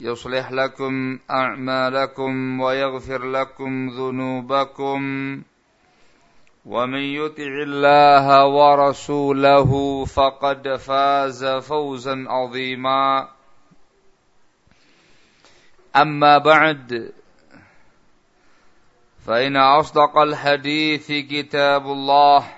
يصلح لكم أعمالكم ويغفر لكم ذنوبكم ومن يطع الله ورسوله فقد فاز فوزا عظيما. أما بعد فإن أصدق الحديث كتاب الله.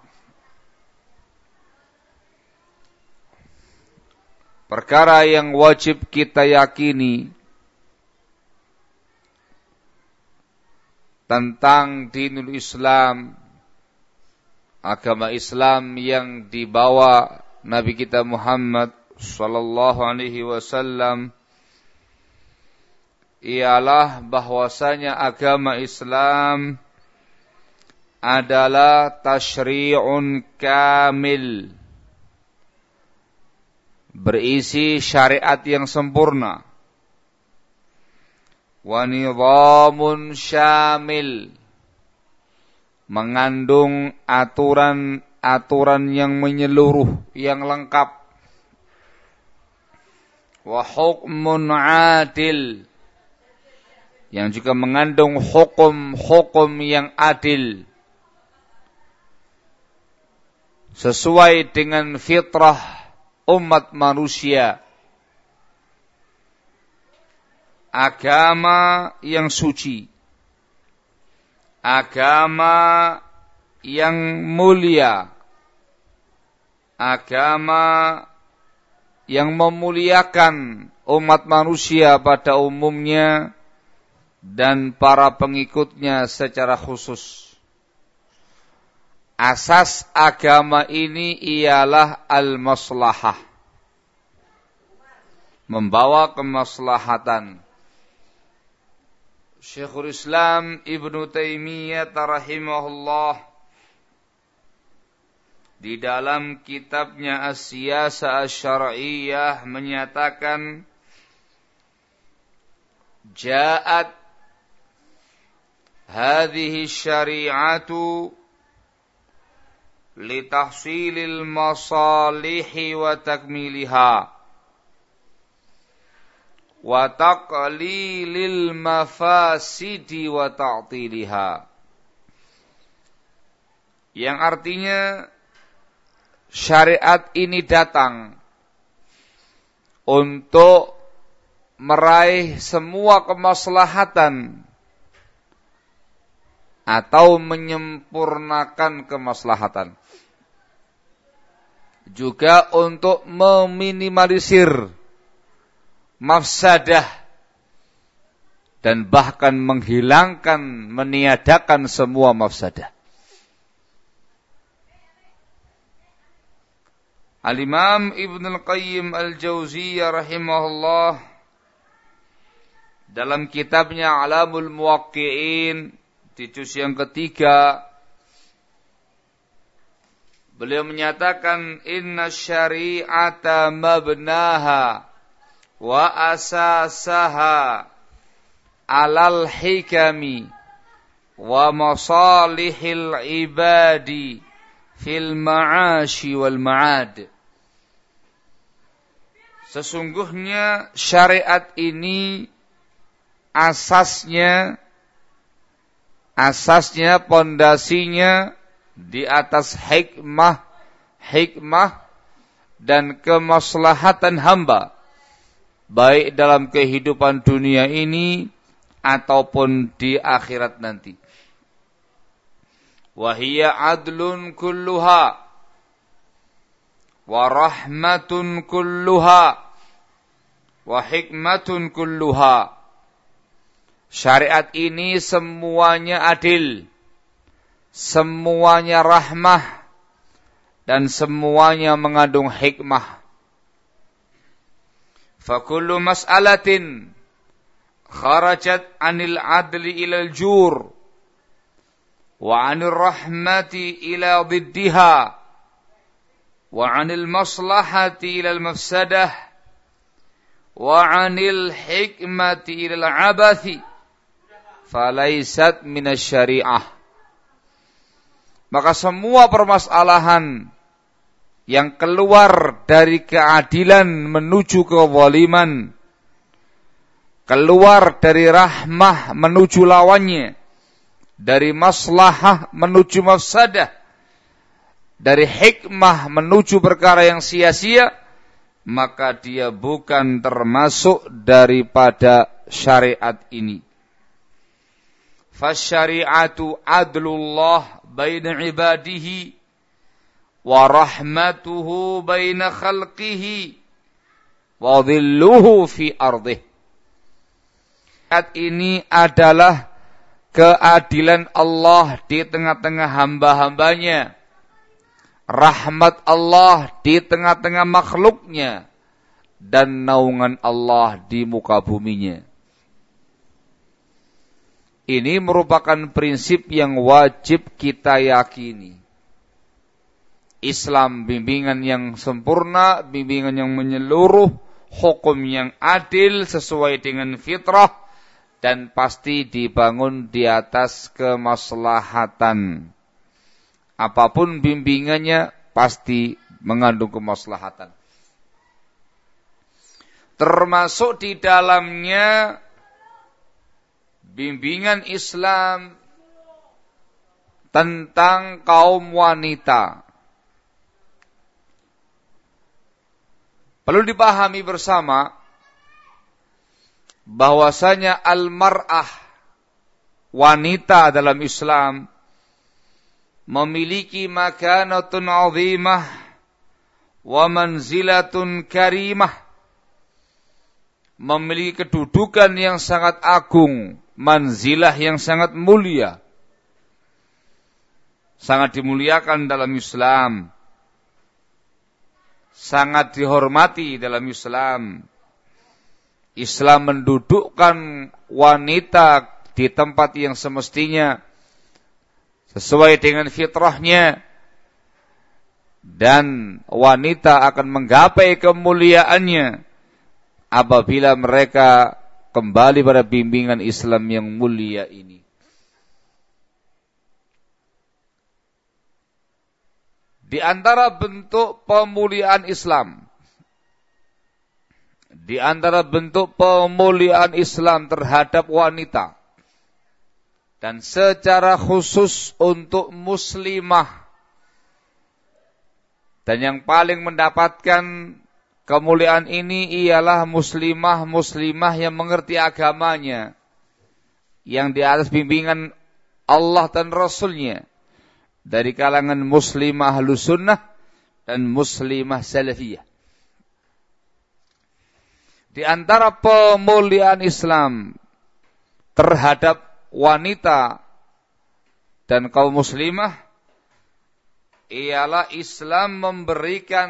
perkara yang wajib kita yakini tentang dinul Islam, agama Islam yang dibawa Nabi kita Muhammad sallallahu alaihi wasallam ialah bahwasanya agama Islam adalah tasyri'un kamil berisi syariat yang sempurna. Wa nidhamun syamil. Mengandung aturan-aturan yang menyeluruh yang lengkap. Wa hukmun adil. Yang juga mengandung hukum-hukum yang adil. Sesuai dengan fitrah umat manusia. Agama yang suci. Agama yang mulia. Agama yang memuliakan umat manusia pada umumnya dan para pengikutnya secara khusus. Asas agama ini ialah al-maslahah. Membawa kemaslahatan. Syekhul Islam Ibn Taimiyah rahimahullah di dalam kitabnya As-Siyasa Asy-Syar'iyyah menyatakan Ja'at hadhihi syari'atu litahsilil masalihi wa takmiliha wa taqlilil mafasidi wa ta'tiliha yang artinya syariat ini datang untuk meraih semua kemaslahatan atau menyempurnakan kemaslahatan. Juga untuk meminimalisir mafsadah dan bahkan menghilangkan, meniadakan semua mafsadah. Al-Imam Ibn Al-Qayyim Al-Jauziyah rahimahullah dalam kitabnya Alamul Muwaqqi'in di juz yang ketiga beliau menyatakan inna syari'ata mabnaha wa asasaha alal hikami wa masalihil ibadi fil ma'ashi wal ma'ad. Sesungguhnya syariat ini asasnya asasnya pondasinya di atas hikmah hikmah dan kemaslahatan hamba. Baik dalam kehidupan dunia ini ataupun di akhirat nanti. Wahia adlun kulluha wa rahmatun kulluha wa hikmatun kulluha. Syariat ini semuanya adil semuanya rahmah dan semuanya mengandung hikmah. Fakullu mas'alatin kharajat anil adli ilal jur wa anil rahmati ila diddiha wa anil maslahati ilal mafsadah wa anil hikmati ilal abathi falaisat minasyari'ah syariah maka semua permasalahan yang keluar dari keadilan menuju kezaliman keluar dari rahmah menuju lawannya dari maslahah menuju mafsadah, dari hikmah menuju perkara yang sia-sia, maka dia bukan termasuk daripada syariat ini. Fasyari'atu adlullah baina ibadihi wa rahmatuhu baina khalqihi wa dhilluhu fi. Ayat ini adalah keadilan Allah di tengah-tengah hamba-hambanya, rahmat Allah di tengah-tengah makhluknya, dan naungan Allah di muka buminya. Ini merupakan prinsip yang wajib kita yakini. Islam bimbingan yang sempurna, bimbingan yang menyeluruh, hukum yang adil sesuai dengan fitrah, dan pasti dibangun di atas kemaslahatan. Apa pun bimbingannya pasti mengandung kemaslahatan. Termasuk di dalamnya bimbingan Islam tentang kaum wanita. Perlu dipahami bersama bahwasanya al-mar'ah wanita dalam Islam memiliki makanatun azimah wa manzilatun karimah memiliki kedudukan yang sangat agung manzilah yang sangat mulia. Sangat dimuliakan dalam Islam. Sangat dihormati dalam Islam. Islam mendudukkan wanita di tempat yang semestinya sesuai dengan fitrahnya. Dan wanita akan menggapai kemuliaannya apabila mereka kembali pada bimbingan Islam yang mulia ini. Di antara bentuk pemuliaan Islam di antara bentuk pemuliaan Islam terhadap wanita dan secara khusus untuk muslimah Dan yang paling mendapatkan kemuliaan ini ialah muslimah-muslimah yang mengerti agamanya. Yang di atas bimbingan Allah dan Rasulnya. Dari kalangan muslimah sunnah dan muslimah salafiyah. Di antara pemuliaan Islam terhadap wanita dan kaum muslimah ialah Islam memberikan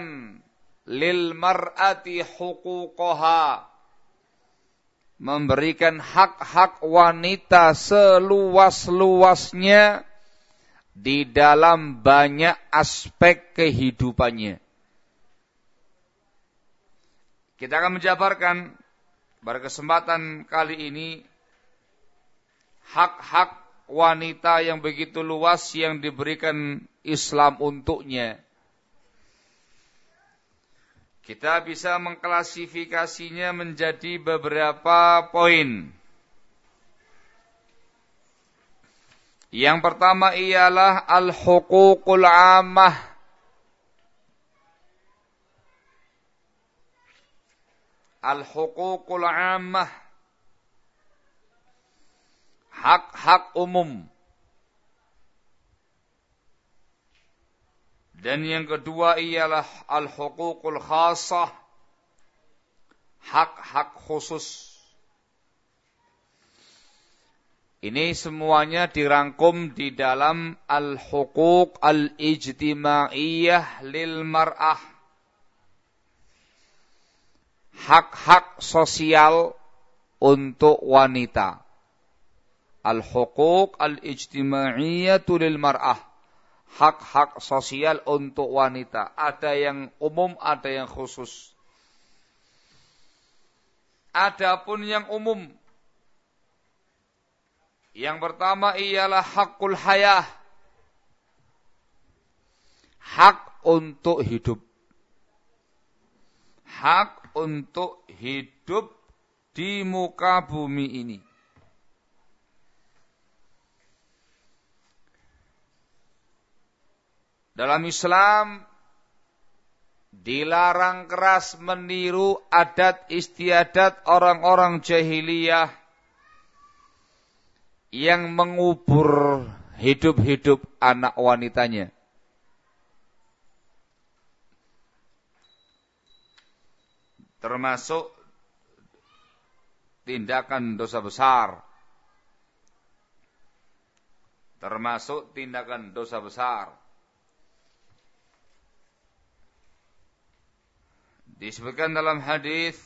lil mar'ati huquqaha memberikan hak-hak wanita seluas-luasnya di dalam banyak aspek kehidupannya. Kita akan menjabarkan pada kesempatan kali ini hak-hak wanita yang begitu luas yang diberikan Islam untuknya. Kita bisa mengklasifikasinya menjadi beberapa poin. Yang pertama ialah al-huququl ammah. Al-huququl ammah. Hak-hak umum dan yang kedua ialah al-huququl khassah hak-hak khusus ini semuanya dirangkum di dalam al-huquq al-ijtimaiyah lil mar'ah hak-hak sosial untuk wanita. Al-huquq al-ijtimaiyatu lil mar'ah. Hak-hak sosial untuk wanita. Ada yang umum, ada yang khusus. Adapun yang umum. Yang pertama ialah hakul hayah. Hak untuk hidup. Hak untuk hidup di muka bumi ini. Dalam Islam dilarang keras meniru adat istiadat orang-orang jahiliyah yang mengubur hidup-hidup anak wanitanya. termasuk tindakan dosa besar. Termasuk tindakan dosa besar. Disebutkan dalam hadis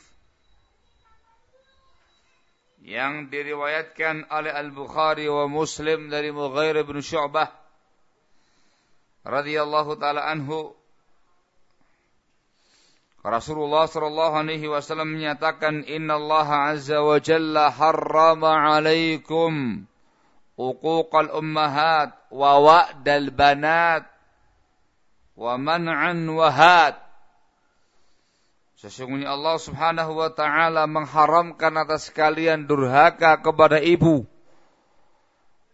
yang diriwayatkan oleh Al-Bukhari wa Muslim dari Mughair bin Syu'bah radhiyallahu taala anhu. Rasulullah sallallahu alaihi wasallam menyatakan innallaha azza wa jalla harrama alaikum uquqal ummahat wa wa'dal banat wa man'an wahat Sesungguhnya Allah Subhanahu wa taala mengharamkan atas kalian durhaka kepada ibu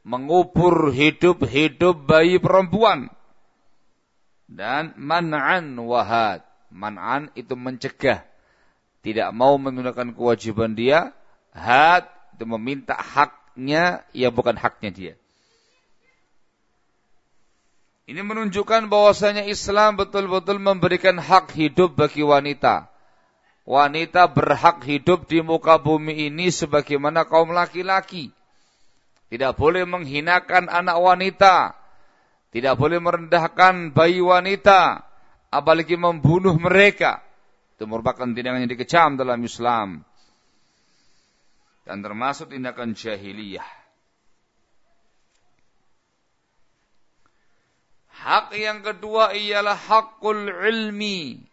mengubur hidup-hidup bayi perempuan dan man'an wahat Man'an itu mencegah. Tidak mau menunaikan kewajiban dia. Had itu meminta haknya yang bukan haknya dia. Ini menunjukkan bahwasanya Islam betul-betul memberikan hak hidup bagi wanita. Wanita berhak hidup di muka bumi ini sebagaimana kaum laki-laki. Tidak boleh menghinakan anak wanita. Tidak boleh merendahkan bayi wanita apalagi membunuh mereka. Itu merupakan tindakan yang dikecam dalam Islam. Dan termasuk tindakan jahiliyah. Hak yang kedua ialah hakul ilmi.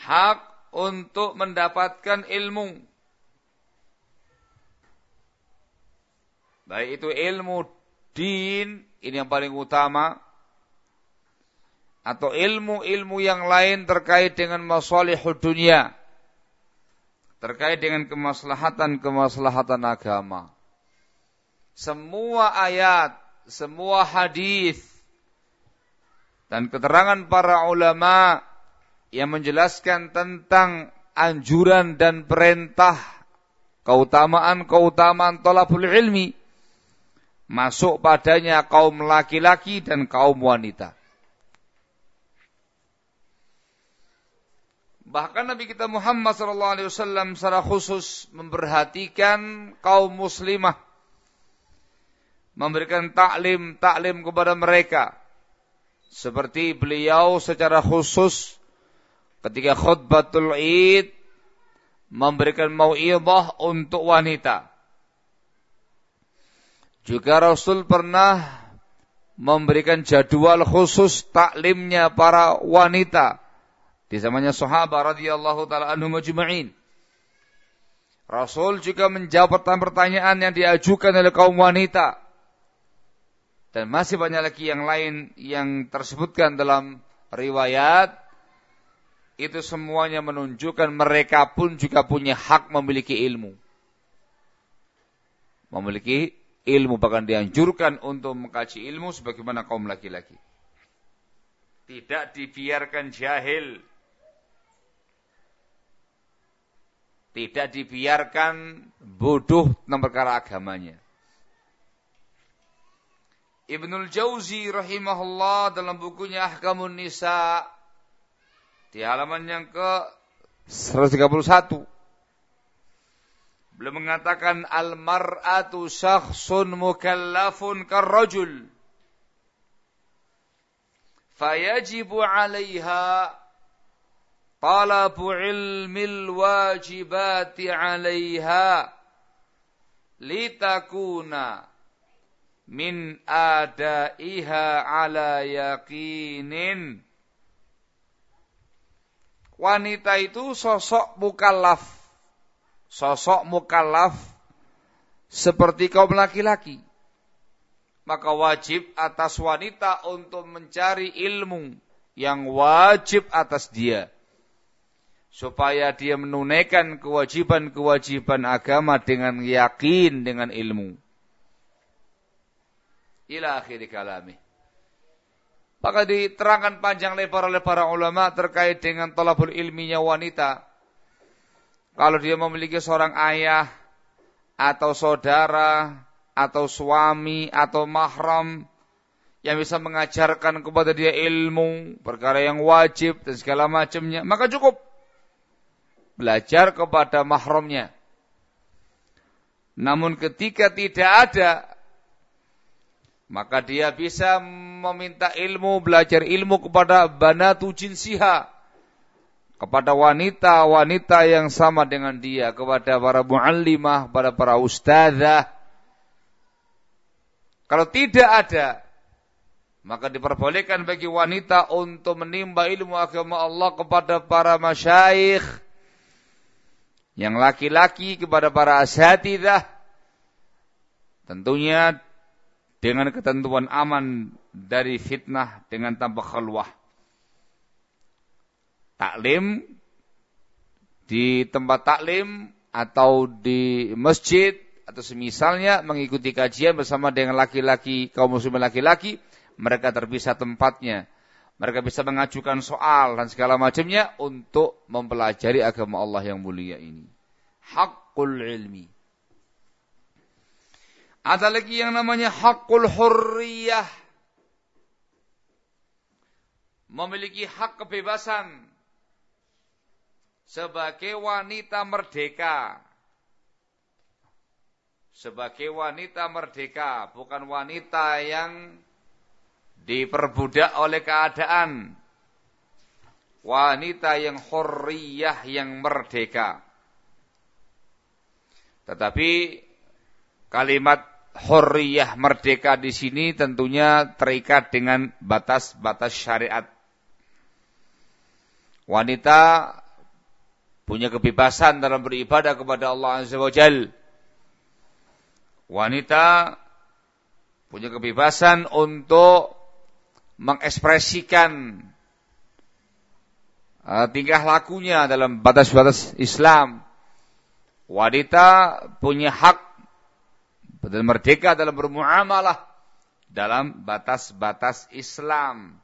Hak untuk mendapatkan ilmu. Baik itu ilmu din, ini yang paling utama atau ilmu-ilmu yang lain terkait dengan masalihud dunia terkait dengan kemaslahatan-kemaslahatan agama semua ayat semua hadis dan keterangan para ulama yang menjelaskan tentang anjuran dan perintah keutamaan-keutamaan tolabul ilmi masuk padanya kaum laki-laki dan kaum wanita. Bahkan Nabi kita Muhammad SAW secara khusus memperhatikan kaum muslimah. Memberikan taklim, taklim kepada mereka seperti beliau secara khusus ketika khutbatul id memberikan mau'idhah untuk wanita. Juga Rasul pernah memberikan jadwal khusus taklimnya para wanita di zamannya sahabat radhiyallahu taala anhum ajma'in. Rasul juga menjawab pertanyaan yang diajukan oleh kaum wanita dan masih banyak lagi yang lain yang tersebutkan dalam riwayat. Itu semuanya menunjukkan mereka pun juga punya hak memiliki ilmu. Memiliki ilmu bahkan dianjurkan untuk mengkaji ilmu sebagaimana kaum laki-laki. Tidak dibiarkan jahil. Tidak dibiarkan bodoh tentang perkara agamanya. Ibnul Jauzi rahimahullah dalam bukunya Ahkamun Nisa di halaman yang ke 131 beliau mengatakan al mar'atu syakhsun mukallafun karrajul fayajibu 'alaiha talabu ilmil wajibati 'alaiha litakuna min adaiha ala yakinin. Wanita itu sosok mukallaf. Sosok mukallaf seperti kaum laki-laki. Maka wajib atas wanita untuk mencari ilmu yang wajib atas dia. Supaya dia menunaikan kewajiban-kewajiban agama dengan yakin, dengan ilmu ila akhir kalami. Maka diterangkan panjang lebar oleh para ulama terkait dengan tolabul ilminya wanita. Kalau dia memiliki seorang ayah atau saudara atau suami atau mahram yang bisa mengajarkan kepada dia ilmu, perkara yang wajib dan segala macamnya, maka cukup belajar kepada mahramnya. Namun ketika tidak ada maka dia bisa meminta ilmu, belajar ilmu kepada banatu jinsiha, kepada wanita-wanita yang sama dengan dia, kepada para muallimah, kepada para ustazah. Kalau tidak ada, maka diperbolehkan bagi wanita untuk menimba ilmu agama Allah kepada para masyayikh, yang laki-laki kepada para asatidah, tentunya dengan ketentuan aman dari fitnah dengan tanpa khalwah. Taklim di tempat taklim atau di masjid atau semisalnya mengikuti kajian bersama dengan laki-laki kaum muslim laki-laki mereka terpisah tempatnya. Mereka bisa mengajukan soal dan segala macamnya untuk mempelajari agama Allah yang mulia ini. Hakul ilmi ada lagi yang namanya hakul hurriyah. Memiliki hak kebebasan sebagai wanita merdeka. Sebagai wanita merdeka, bukan wanita yang diperbudak oleh keadaan. Wanita yang hurriyah yang merdeka. Tetapi kalimat hurriyah merdeka di sini tentunya terikat dengan batas-batas syariat. Wanita punya kebebasan dalam beribadah kepada Allah Azza wa Jal. Wanita punya kebebasan untuk mengekspresikan uh, tingkah lakunya dalam batas-batas Islam. Wanita punya hak dan merdeka dalam bermuamalah dalam batas-batas Islam.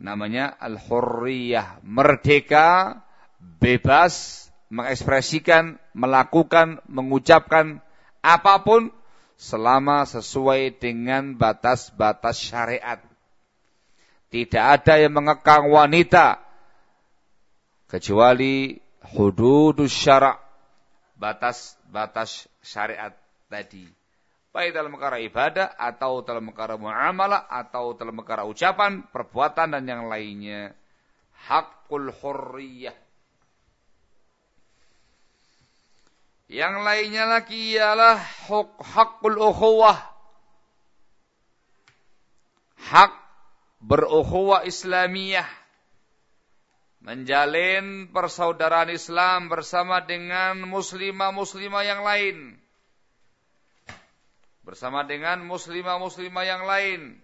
Namanya al-hurriyah, merdeka, bebas, mengekspresikan, melakukan, mengucapkan apa pun selama sesuai dengan batas-batas syariat. Tidak ada yang mengekang wanita kecuali hududus syara' batas-batas syariat tadi. Baik dalam perkara ibadah atau dalam perkara muamalah atau dalam perkara ucapan, perbuatan dan yang lainnya. Hakul hurriyah. Yang lainnya lagi ialah hakul ukhuwah. Hak berukhuwah Islamiyah menjalin persaudaraan Islam bersama dengan muslimah-muslimah yang lain. Bersama dengan muslimah-muslimah yang lain.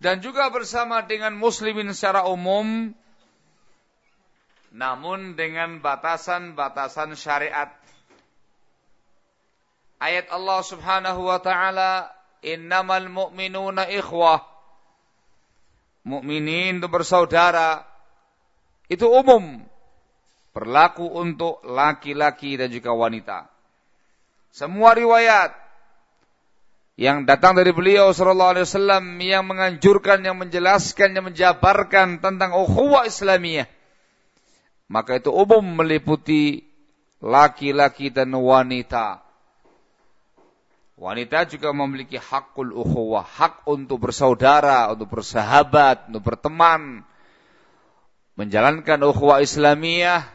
Dan juga bersama dengan muslimin secara umum. Namun dengan batasan-batasan syariat. Ayat Allah subhanahu wa ta'ala innamal mu'minuna ikhwah. Mukminin itu bersaudara. Itu umum. Berlaku untuk laki-laki dan juga wanita. Semua riwayat yang datang dari beliau sallallahu alaihi wasallam yang menganjurkan, yang menjelaskan, yang menjabarkan tentang ukhuwah Islamiyah. Maka itu umum meliputi laki-laki dan wanita Wanita juga memiliki hakul ukhuwah, hak untuk bersaudara, untuk bersahabat, untuk berteman, menjalankan ukhuwah Islamiyah,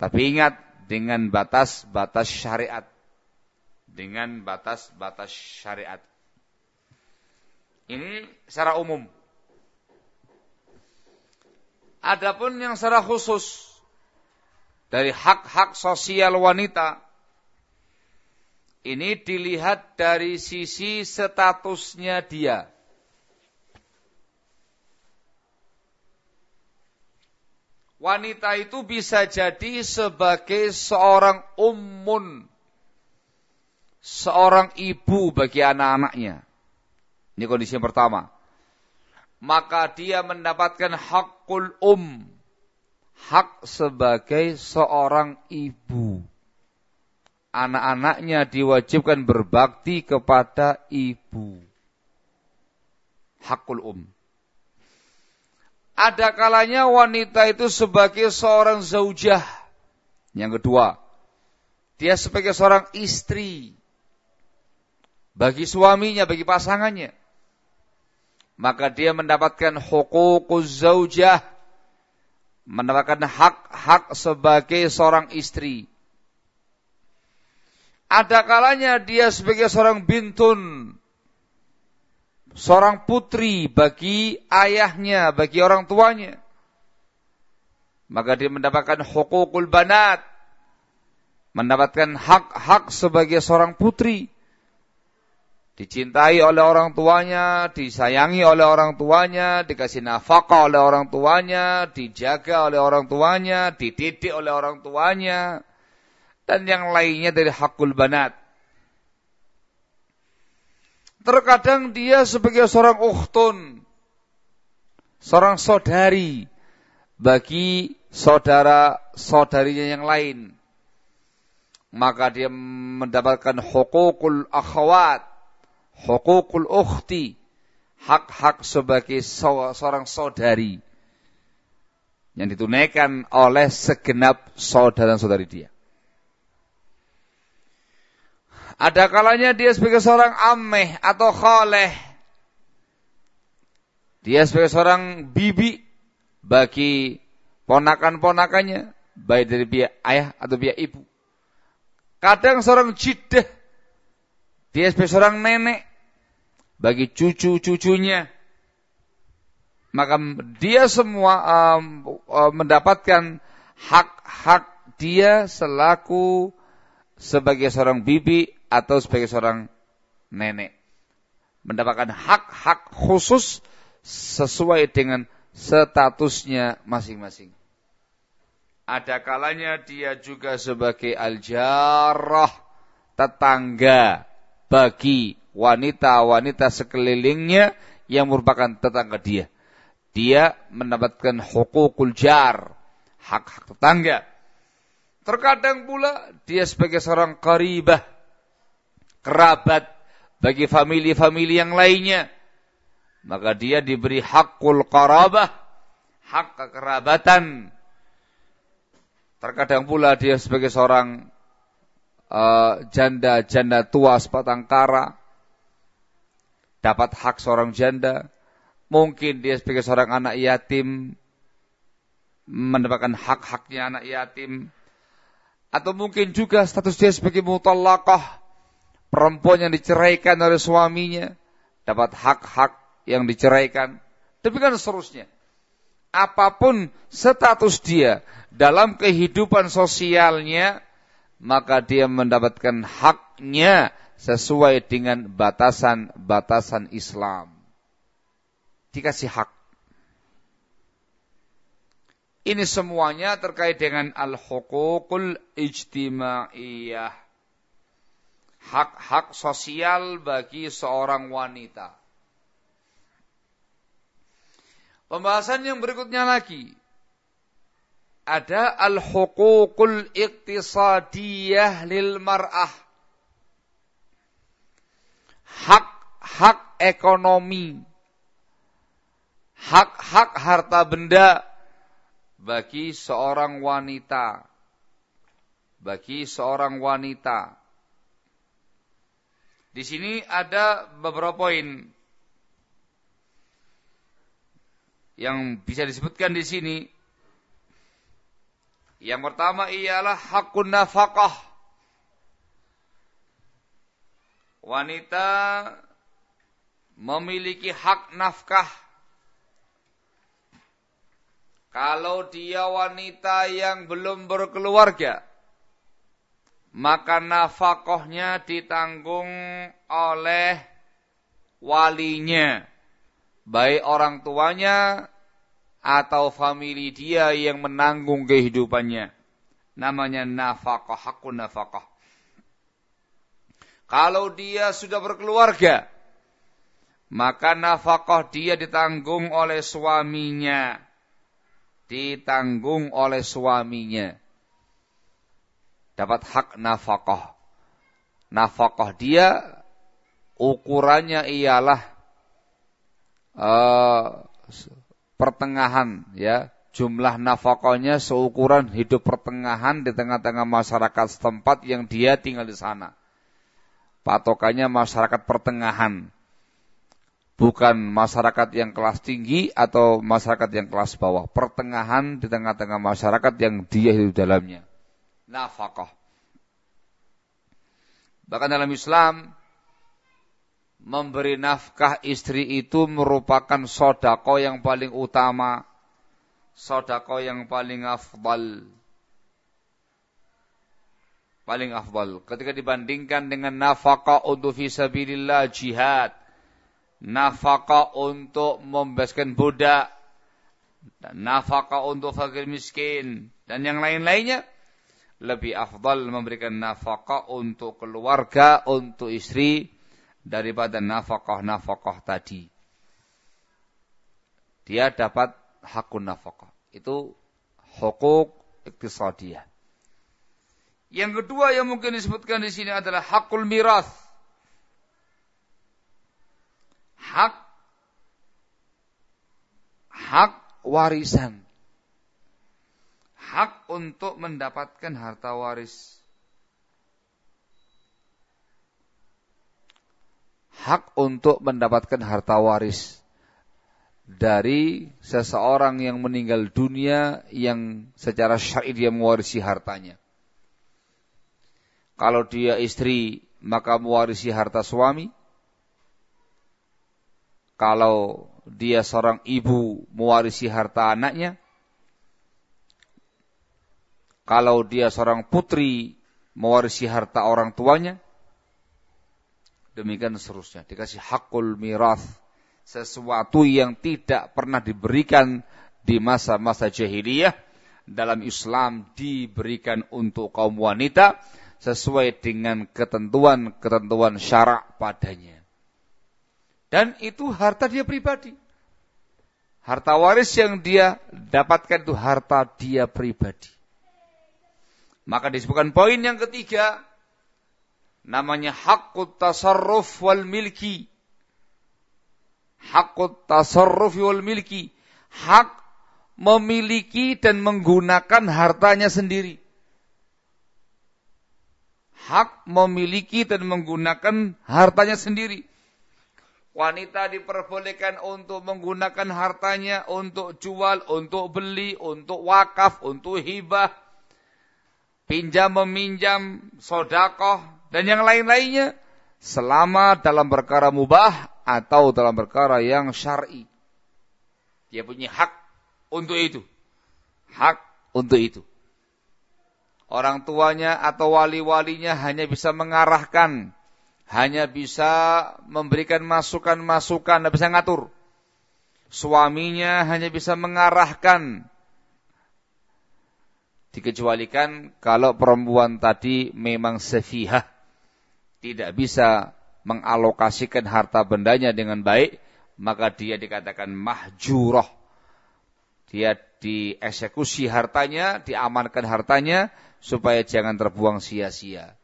tapi ingat dengan batas-batas syariat. Dengan batas-batas syariat. Ini secara umum. Adapun yang secara khusus dari hak-hak sosial wanita ini dilihat dari sisi statusnya dia. Wanita itu bisa jadi sebagai seorang ummun. Seorang ibu bagi anak-anaknya. Ini kondisi yang pertama. Maka dia mendapatkan hakul um. Hak sebagai seorang ibu anak-anaknya diwajibkan berbakti kepada ibu. Hakul um. Ada kalanya wanita itu sebagai seorang zaujah. Yang kedua, dia sebagai seorang istri. Bagi suaminya, bagi pasangannya. Maka dia mendapatkan hukukuz zaujah. Mendapatkan hak-hak sebagai seorang istri ada kalanya dia sebagai seorang bintun, seorang putri bagi ayahnya, bagi orang tuanya. Maka dia mendapatkan hukukul banat, mendapatkan hak-hak sebagai seorang putri. Dicintai oleh orang tuanya, disayangi oleh orang tuanya, dikasih nafkah oleh orang tuanya, dijaga oleh orang tuanya, dididik oleh orang tuanya dan yang lainnya dari hakul banat. Terkadang dia sebagai seorang ukhtun, seorang saudari bagi saudara-saudarinya yang lain. Maka dia mendapatkan hukukul akhwat, hukukul ukhti, hak-hak sebagai seorang saudari yang ditunaikan oleh segenap saudara-saudari dia. Ada kalanya dia sebagai seorang ameh atau khaleh. Dia sebagai seorang bibi bagi ponakan-ponakannya, baik dari pihak ayah atau pihak ibu. Kadang seorang jiddah, dia sebagai seorang nenek bagi cucu-cucunya. Maka dia semua um, um, mendapatkan hak-hak dia selaku sebagai seorang bibi atau sebagai seorang nenek. Mendapatkan hak-hak khusus sesuai dengan statusnya masing-masing. Ada kalanya dia juga sebagai aljarah tetangga bagi wanita-wanita sekelilingnya yang merupakan tetangga dia. Dia mendapatkan hukukul jar, hak-hak tetangga. Terkadang pula dia sebagai seorang karibah, kerabat bagi famili-famili yang lainnya. Maka dia diberi hakul qarabah, hak kekerabatan. Terkadang pula dia sebagai seorang janda-janda uh, tua sepatang kara, dapat hak seorang janda. Mungkin dia sebagai seorang anak yatim, mendapatkan hak-haknya anak yatim. Atau mungkin juga status dia sebagai mutallaqah, perempuan yang diceraikan oleh suaminya, dapat hak-hak yang diceraikan. Demikian seterusnya. Apa pun status dia dalam kehidupan sosialnya, maka dia mendapatkan haknya sesuai dengan batasan-batasan Islam. Dikasih hak. Ini semuanya terkait dengan al-hukukul ijtimaiyah. Hak-hak sosial bagi seorang wanita. Pembahasan yang berikutnya lagi. Ada al-hukukul iktisadiyah lil mar'ah. Hak-hak ekonomi. Hak-hak harta benda bagi seorang wanita. Bagi seorang wanita. Di sini ada beberapa poin yang bisa disebutkan di sini. Yang pertama ialah hakun nafkah. Wanita memiliki hak nafkah kalau dia wanita yang belum berkeluarga, maka nafkahnya ditanggung oleh walinya, baik orang tuanya atau famili dia yang menanggung kehidupannya. Namanya nafkah, hakun nafkah. Kalau dia sudah berkeluarga, maka nafkah dia ditanggung oleh suaminya ditanggung oleh suaminya. Dapat hak nafkah. Nafkah dia ukurannya ialah uh, pertengahan ya jumlah nafkahnya seukuran hidup pertengahan di tengah-tengah masyarakat setempat yang dia tinggal di sana. Patokannya masyarakat pertengahan bukan masyarakat yang kelas tinggi atau masyarakat yang kelas bawah, pertengahan di tengah-tengah masyarakat yang dia hidup dalamnya. Nafkah. Bahkan dalam Islam memberi nafkah istri itu merupakan sodako yang paling utama, sodako yang paling afdal. Paling afdal. Ketika dibandingkan dengan nafkah untuk visabilillah jihad, nafkah untuk membebaskan budak, dan nafkah untuk fakir miskin, dan yang lain-lainnya, lebih afdal memberikan nafkah untuk keluarga, untuk istri, daripada nafkah-nafkah tadi. Dia dapat hakun nafkah. Itu hukuk iktisadiyah. Yang kedua yang mungkin disebutkan di sini adalah hakul miras hak hak warisan. Hak untuk mendapatkan harta waris. Hak untuk mendapatkan harta waris dari seseorang yang meninggal dunia yang secara syar'i dia mewarisi hartanya. Kalau dia istri, maka mewarisi harta suami kalau dia seorang ibu mewarisi harta anaknya, kalau dia seorang putri mewarisi harta orang tuanya, demikian seterusnya. Dikasih hakul miras, sesuatu yang tidak pernah diberikan di masa-masa jahiliyah, dalam Islam diberikan untuk kaum wanita sesuai dengan ketentuan-ketentuan syarak padanya. Dan itu harta dia pribadi. Harta waris yang dia dapatkan itu harta dia pribadi. Maka disebutkan poin yang ketiga, namanya hakut tasarruf wal milki. Hakut tasarruf wal milki. Hak memiliki dan menggunakan hartanya sendiri. Hak memiliki dan menggunakan hartanya sendiri. Wanita diperbolehkan untuk menggunakan hartanya untuk jual, untuk beli, untuk wakaf, untuk hibah pinjam meminjam, sodakoh, dan yang lain-lainnya selama dalam perkara mubah atau dalam perkara yang syar'i. Dia punya hak untuk itu. Hak untuk itu. Orang tuanya atau wali-walinya hanya bisa mengarahkan, hanya bisa memberikan masukan-masukan, tidak bisa ngatur. Suaminya hanya bisa mengarahkan, Dikecualikan kalau perempuan tadi memang sefihah. Tidak bisa mengalokasikan harta bendanya dengan baik. Maka dia dikatakan mahjurah. Dia dieksekusi hartanya, diamankan hartanya supaya jangan terbuang sia-sia.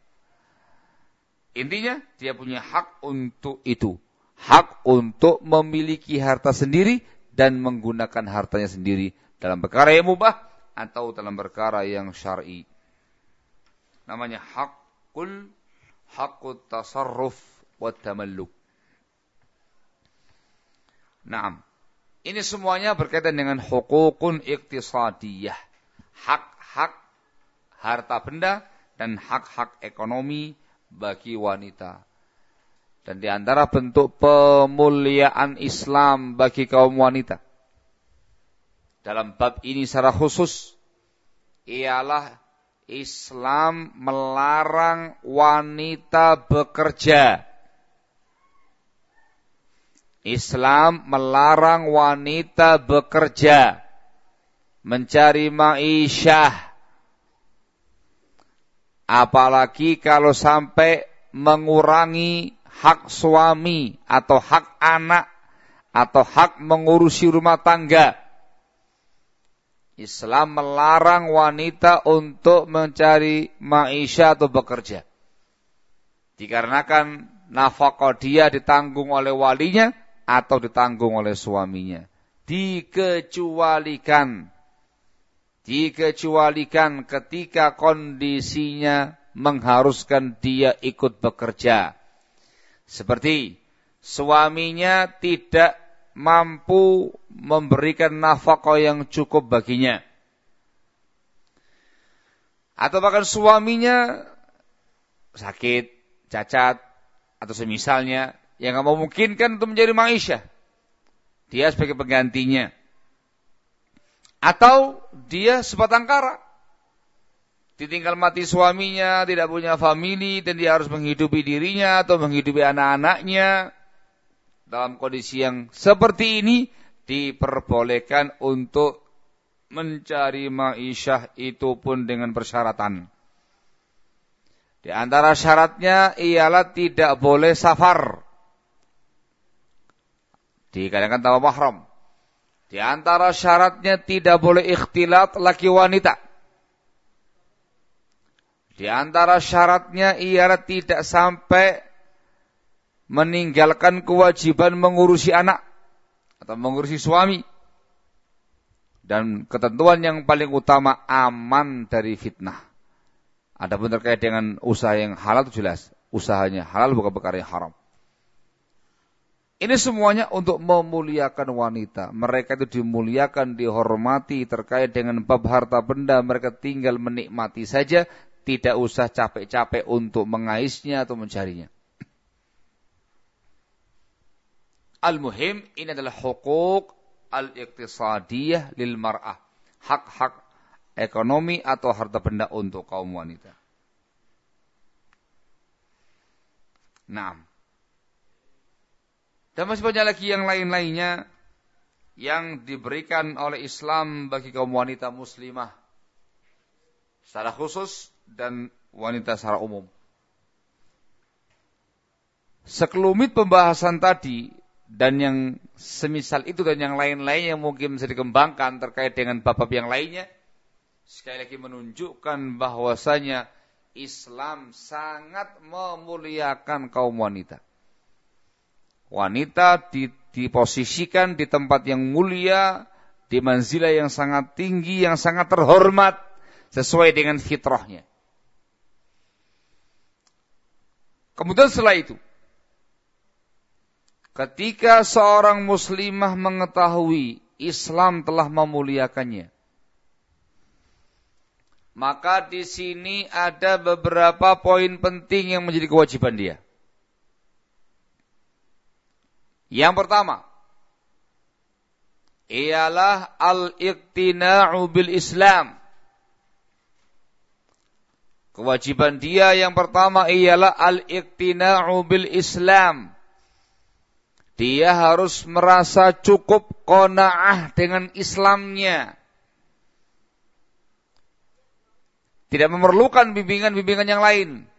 Intinya dia punya hak untuk itu. Hak untuk memiliki harta sendiri dan menggunakan hartanya sendiri dalam perkara yang mubah atau dalam perkara yang syar'i. Namanya hakul hakut tasarruf wa tamalluk. Naam. Ini semuanya berkaitan dengan hukukun iktisadiyah. Hak-hak harta benda dan hak-hak ekonomi bagi wanita. Dan di antara bentuk pemuliaan Islam bagi kaum wanita dalam bab ini secara khusus ialah Islam melarang wanita bekerja. Islam melarang wanita bekerja, mencari ma'isyah. Apalagi kalau sampai mengurangi hak suami atau hak anak atau hak mengurusi rumah tangga Islam melarang wanita untuk mencari maisha atau bekerja. Dikarenakan nafkah dia ditanggung oleh walinya atau ditanggung oleh suaminya. Dikecualikan. Dikecualikan ketika kondisinya mengharuskan dia ikut bekerja. Seperti suaminya tidak mampu memberikan nafkah yang cukup baginya. Atau bahkan suaminya sakit, cacat, atau semisalnya yang nggak memungkinkan untuk menjadi maisha. Dia sebagai penggantinya. Atau dia sebatang kara. Ditinggal mati suaminya, tidak punya famili, dan dia harus menghidupi dirinya atau menghidupi anak-anaknya dalam kondisi yang seperti ini diperbolehkan untuk mencari ma'isyah itu pun dengan persyaratan. Di antara syaratnya ialah tidak boleh safar. Dikatakan tawa mahram. Di antara syaratnya tidak boleh ikhtilat laki wanita. Di antara syaratnya ialah tidak sampai meninggalkan kewajiban mengurusi anak atau mengurusi suami. Dan ketentuan yang paling utama aman dari fitnah. Adapun terkait dengan usaha yang halal itu jelas. Usahanya halal bukan perkara yang haram. Ini semuanya untuk memuliakan wanita. Mereka itu dimuliakan, dihormati terkait dengan bab harta benda. Mereka tinggal menikmati saja. Tidak usah capek-capek untuk mengaisnya atau mencarinya. Al-muhim ini adalah hukuk al-iqtisadiyah lil mar'ah. Hak-hak ekonomi atau harta benda untuk kaum wanita. Nah. Dan masih banyak lagi yang lain-lainnya yang diberikan oleh Islam bagi kaum wanita muslimah secara khusus dan wanita secara umum. Sekelumit pembahasan tadi dan yang semisal itu dan yang lain-lain yang mungkin bisa dikembangkan terkait dengan bab-bab yang lainnya sekali lagi menunjukkan bahwasanya Islam sangat memuliakan kaum wanita. Wanita diposisikan di tempat yang mulia, di manzilah yang sangat tinggi, yang sangat terhormat sesuai dengan fitrahnya. Kemudian setelah itu, ketika seorang muslimah mengetahui Islam telah memuliakannya, maka di sini ada beberapa poin penting yang menjadi kewajiban dia. Yang pertama, ialah al-iqtina'u bil Islam. Kewajiban dia yang pertama ialah al-iqtina'u bil Islam. Dia harus merasa cukup kona'ah dengan Islamnya. Tidak memerlukan bimbingan-bimbingan yang lain.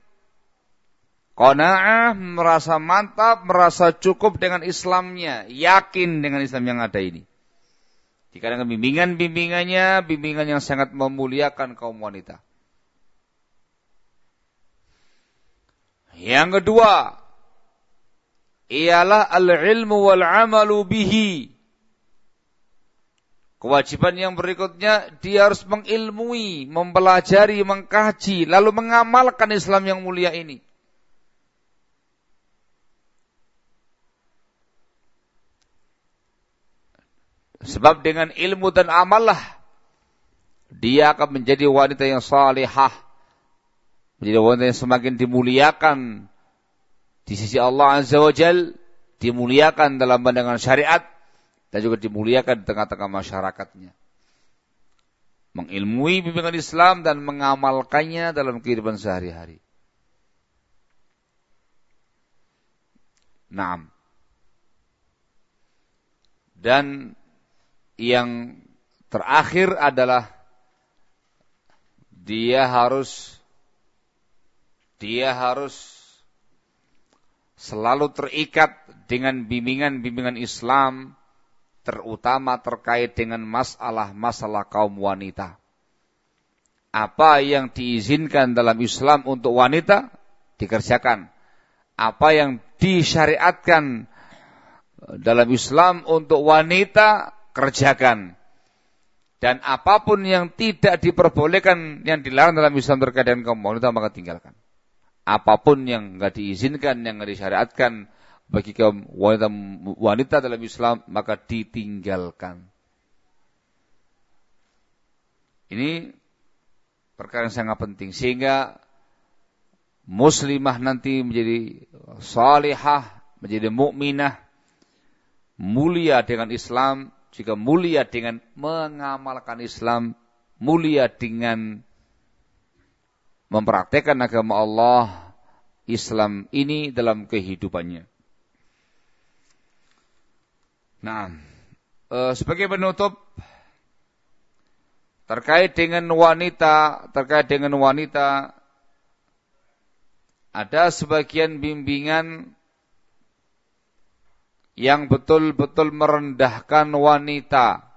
Kona'ah merasa mantap, merasa cukup dengan Islamnya, yakin dengan Islam yang ada ini. Dikarenakan bimbingan-bimbingannya, bimbingan yang sangat memuliakan kaum wanita. Yang kedua, ialah al-ilmu wal amalu bihi. Kewajiban yang berikutnya, dia harus mengilmui, mempelajari, mengkaji, lalu mengamalkan Islam yang mulia ini. Sebab dengan ilmu dan amal lah dia akan menjadi wanita yang salihah. Menjadi wanita yang semakin dimuliakan di sisi Allah Azza wa Jal, dimuliakan dalam pandangan syariat dan juga dimuliakan di tengah-tengah masyarakatnya. Mengilmui bimbingan Islam dan mengamalkannya dalam kehidupan sehari-hari. Naam. Dan yang terakhir adalah dia harus dia harus selalu terikat dengan bimbingan-bimbingan Islam terutama terkait dengan masalah-masalah kaum wanita. Apa yang diizinkan dalam Islam untuk wanita dikerjakan. Apa yang disyariatkan dalam Islam untuk wanita kerjakan. Dan apa pun yang tidak diperbolehkan, yang dilarang dalam Islam terkait dengan kaum wanita, maka tinggalkan. Apa pun yang nggak diizinkan, yang nggak disyariatkan bagi kaum wanita, wanita dalam Islam, maka ditinggalkan. Ini perkara yang sangat penting. Sehingga muslimah nanti menjadi salihah, menjadi mukminah, mulia dengan Islam, juga mulia dengan mengamalkan Islam, mulia dengan mempraktekkan agama Allah Islam ini dalam kehidupannya. Nah, sebagai penutup terkait dengan wanita, terkait dengan wanita ada sebagian bimbingan yang betul-betul merendahkan wanita.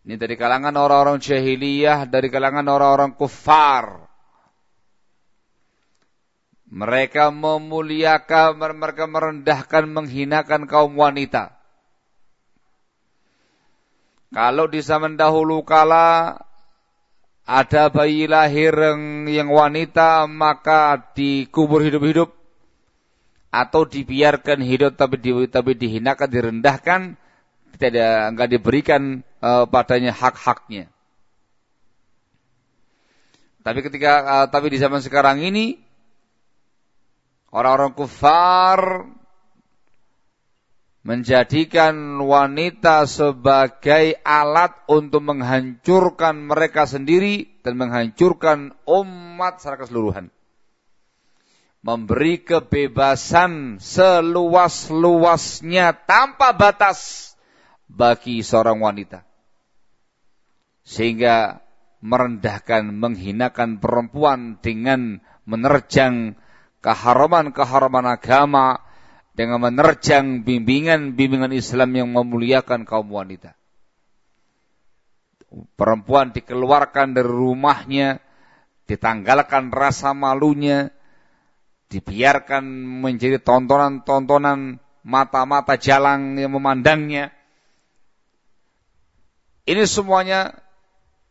Ini dari kalangan orang-orang jahiliyah, dari kalangan orang-orang kufar. Mereka memuliakan, mereka merendahkan, menghinakan kaum wanita. Kalau di zaman dahulu kala ada bayi lahir yang wanita maka dikubur hidup-hidup atau dibiarkan hidup tapi di, tapi dihinakan direndahkan tidak enggak diberikan uh, padanya hak-haknya. Tapi ketika uh, tapi di zaman sekarang ini orang-orang kufar menjadikan wanita sebagai alat untuk menghancurkan mereka sendiri dan menghancurkan umat secara keseluruhan memberi kebebasan seluas-luasnya tanpa batas bagi seorang wanita. Sehingga merendahkan, menghinakan perempuan dengan menerjang keharaman-keharaman agama dengan menerjang bimbingan-bimbingan Islam yang memuliakan kaum wanita. Perempuan dikeluarkan dari rumahnya, ditanggalkan rasa malunya, dibiarkan menjadi tontonan-tontonan mata-mata jalang yang memandangnya. Ini semuanya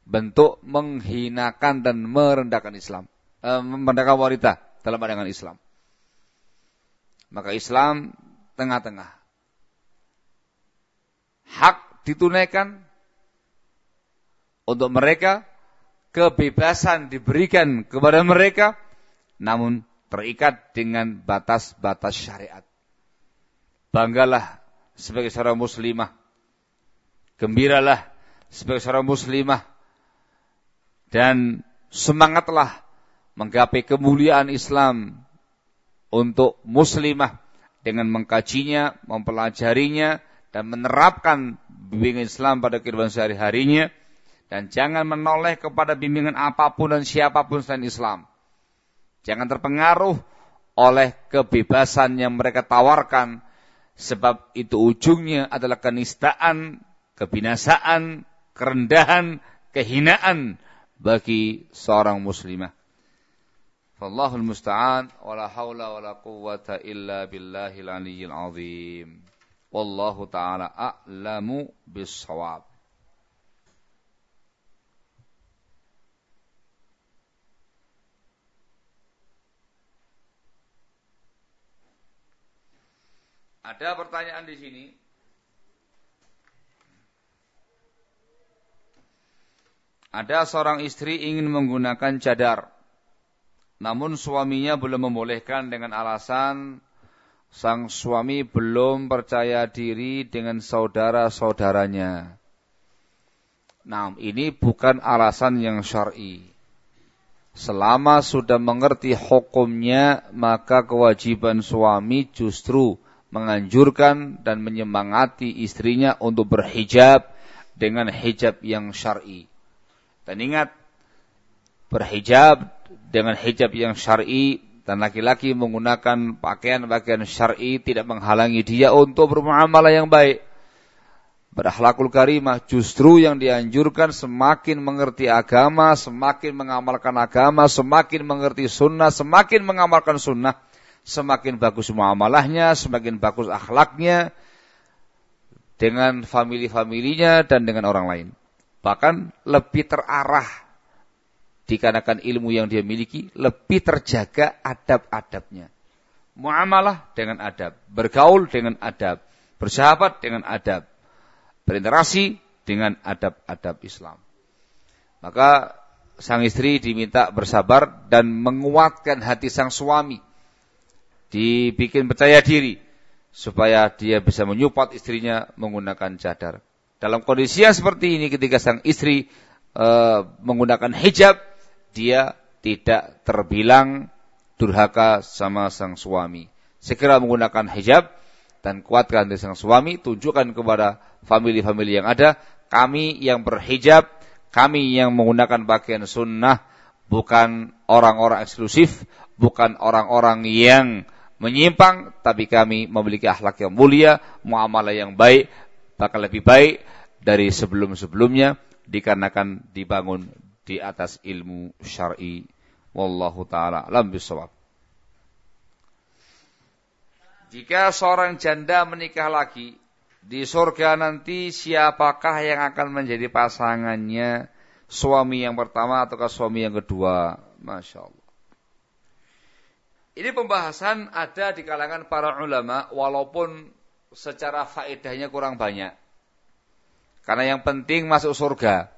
bentuk menghinakan dan merendahkan Islam, eh, merendahkan wanita dalam pandangan Islam. Maka Islam tengah-tengah. Hak ditunaikan untuk mereka, kebebasan diberikan kepada mereka, namun terikat dengan batas-batas syariat. Banggalah sebagai seorang muslimah. Gembiralah sebagai seorang muslimah. Dan semangatlah menggapai kemuliaan Islam untuk muslimah dengan mengkajinya, mempelajarinya, dan menerapkan bimbingan Islam pada kehidupan sehari-harinya. Dan jangan menoleh kepada bimbingan apa pun dan siapa pun selain Islam. Jangan terpengaruh oleh kebebasan yang mereka tawarkan sebab itu ujungnya adalah kenistaan, kebinasaan, kerendahan, kehinaan bagi seorang muslimah. Fallahul musta'an wala haula wala quwwata illa billahil aliyyil azim. Wallahu taala a'lamu. Ada pertanyaan di sini. Ada seorang istri ingin menggunakan cadar. Namun suaminya belum membolehkan dengan alasan sang suami belum percaya diri dengan saudara-saudaranya. Nah, ini bukan alasan yang syar'i. Selama sudah mengerti hukumnya, maka kewajiban suami justru menganjurkan dan menyemangati istrinya untuk berhijab dengan hijab yang syar'i. Dan ingat, berhijab dengan hijab yang syar'i dan laki-laki menggunakan pakaian-pakaian syar'i tidak menghalangi dia untuk bermuamalah yang baik. Berakhlakul karimah justru yang dianjurkan semakin mengerti agama, semakin mengamalkan agama, semakin mengerti sunnah, semakin mengamalkan sunnah semakin bagus muamalahnya, semakin bagus akhlaknya dengan famili-familinya dan dengan orang lain. Bahkan lebih terarah dikarenakan ilmu yang dia miliki, lebih terjaga adab-adabnya. Muamalah dengan adab, bergaul dengan adab, bersahabat dengan adab, berinteraksi dengan adab-adab Islam. Maka sang istri diminta bersabar dan menguatkan hati sang suami dibikin percaya diri supaya dia bisa menyupport istrinya menggunakan cadar. Dalam kondisi yang seperti ini ketika sang istri e, menggunakan hijab, dia tidak terbilang durhaka sama sang suami. Segera menggunakan hijab dan kuatkan dari sang suami, tunjukkan kepada famili-famili yang ada, kami yang berhijab, kami yang menggunakan pakaian sunnah, bukan orang-orang eksklusif, bukan orang-orang yang menyimpang, tapi kami memiliki akhlak yang mulia, muamalah yang baik, bahkan lebih baik dari sebelum-sebelumnya dikarenakan dibangun di atas ilmu syar'i. Wallahu taala alam bisawab. Jika seorang janda menikah lagi, di surga nanti siapakah yang akan menjadi pasangannya? Suami yang pertama ataukah suami yang kedua? Masya Allah. Ini pembahasan ada di kalangan para ulama walaupun secara faedahnya kurang banyak. Karena yang penting masuk surga.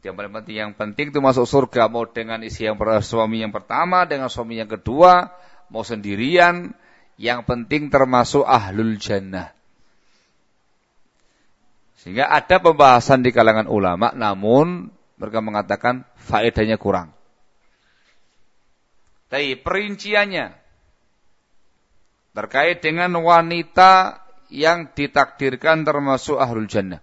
Yang paling penting yang penting itu masuk surga mau dengan isi yang suami yang pertama, dengan suami yang kedua, mau sendirian, yang penting termasuk ahlul jannah. Sehingga ada pembahasan di kalangan ulama namun mereka mengatakan faedahnya kurang. Tapi perinciannya terkait dengan wanita yang ditakdirkan termasuk ahlul jannah.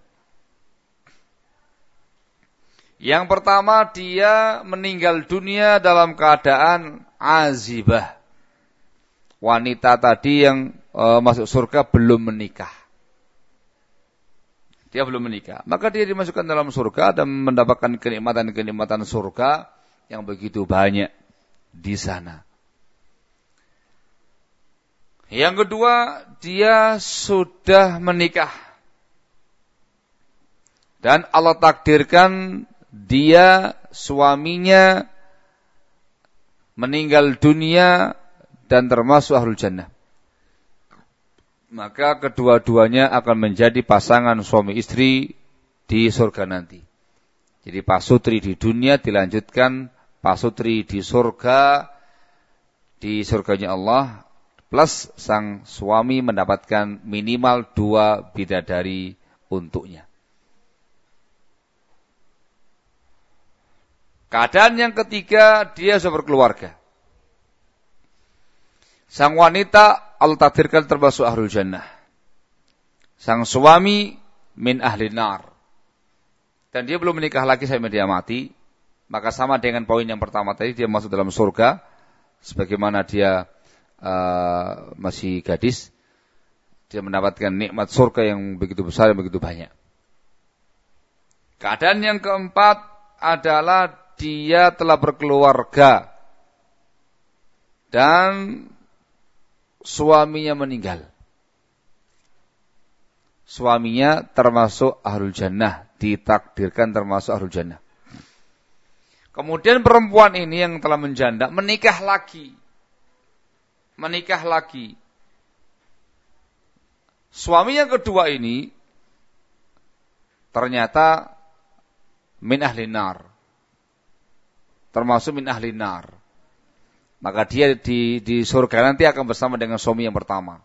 Yang pertama dia meninggal dunia dalam keadaan azibah. wanita tadi yang e, masuk surga belum menikah. Dia belum menikah. Maka dia dimasukkan dalam surga dan mendapatkan kenikmatan-kenikmatan surga yang begitu banyak di sana. Yang kedua, dia sudah menikah. Dan Allah takdirkan dia suaminya meninggal dunia dan termasuk ahlul jannah. Maka kedua-duanya akan menjadi pasangan suami istri di surga nanti. Jadi pasutri di dunia dilanjutkan pasutri di surga di surganya Allah plus sang suami mendapatkan minimal dua bidadari untuknya. Keadaan yang ketiga dia sudah berkeluarga. Sang wanita Allah takdirkan termasuk ahlul jannah. Sang suami min ahli nar. Dan dia belum menikah lagi sampai dia mati. Maka sama dengan poin yang pertama tadi dia masuk dalam surga. Sebagaimana dia uh, masih gadis. Dia mendapatkan nikmat surga yang begitu besar dan begitu banyak. Keadaan yang keempat adalah dia telah berkeluarga dan suaminya meninggal. Suaminya termasuk ahlul jannah, ditakdirkan termasuk ahlul jannah. Kemudian perempuan ini yang telah menjanda menikah lagi. Menikah lagi. Suami yang kedua ini ternyata min ahli nar termasuk min ahli nar. Maka dia di, di surga nanti akan bersama dengan suami yang pertama.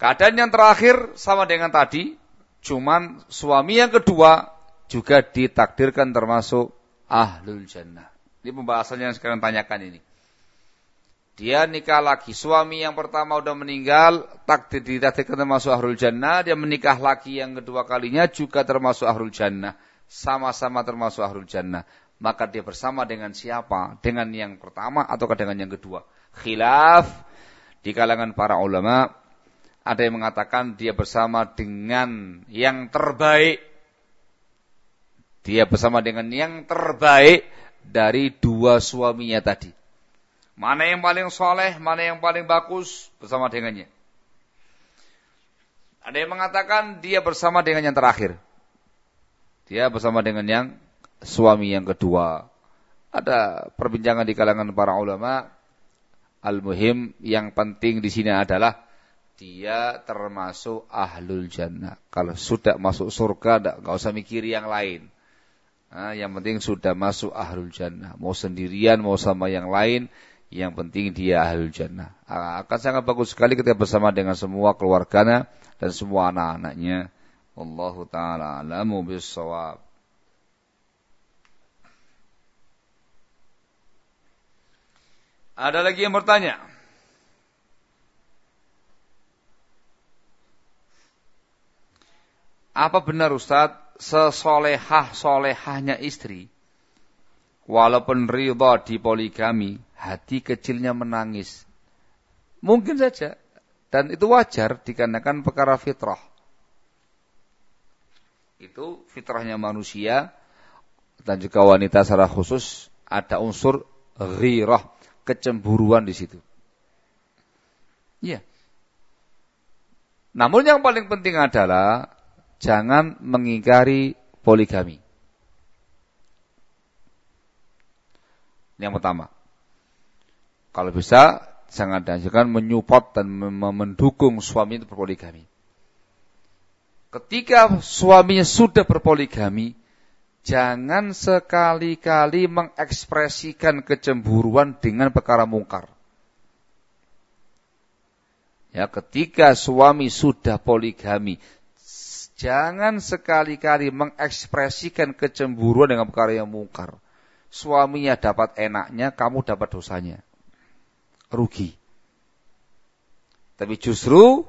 Keadaan yang terakhir sama dengan tadi, cuman suami yang kedua juga ditakdirkan termasuk ahlul jannah. Ini pembahasannya yang sekarang tanyakan ini. Dia nikah lagi, suami yang pertama udah meninggal, takdir ditakdirkan termasuk ahlul jannah, dia menikah lagi yang kedua kalinya juga termasuk ahlul jannah. Sama-sama termasuk ahlul jannah maka dia bersama dengan siapa? Dengan yang pertama atau dengan yang kedua? Khilaf di kalangan para ulama ada yang mengatakan dia bersama dengan yang terbaik. Dia bersama dengan yang terbaik dari dua suaminya tadi. Mana yang paling soleh, mana yang paling bagus bersama dengannya. Ada yang mengatakan dia bersama dengan yang terakhir. Dia bersama dengan yang suami yang kedua. Ada perbincangan di kalangan para ulama. Al-muhim yang penting di sini adalah dia termasuk ahlul jannah. Kalau sudah masuk surga, enggak usah mikir yang lain. Nah, yang penting sudah masuk ahlul jannah. Mau sendirian, mau sama yang lain, yang penting dia ahlul jannah. Akan sangat bagus sekali kita bersama dengan semua keluarganya dan semua anak-anaknya. Allahu taala alamu bisawab. Ada lagi yang bertanya? Apa benar Ustaz, sesolehah solehahnya istri, walaupun ridha di poligami, hati kecilnya menangis? Mungkin saja. Dan itu wajar dikarenakan perkara fitrah. Itu fitrahnya manusia dan juga wanita secara khusus ada unsur ghirah kecemburuan di situ. Iya. Namun yang paling penting adalah jangan mengingkari poligami. Yang pertama. Kalau bisa jangan jangan menyupport dan mendukung suami itu berpoligami. Ketika suaminya sudah berpoligami, jangan sekali-kali mengekspresikan kecemburuan dengan perkara mungkar. Ya, ketika suami sudah poligami, jangan sekali-kali mengekspresikan kecemburuan dengan perkara yang mungkar. Suaminya dapat enaknya, kamu dapat dosanya. Rugi. Tapi justru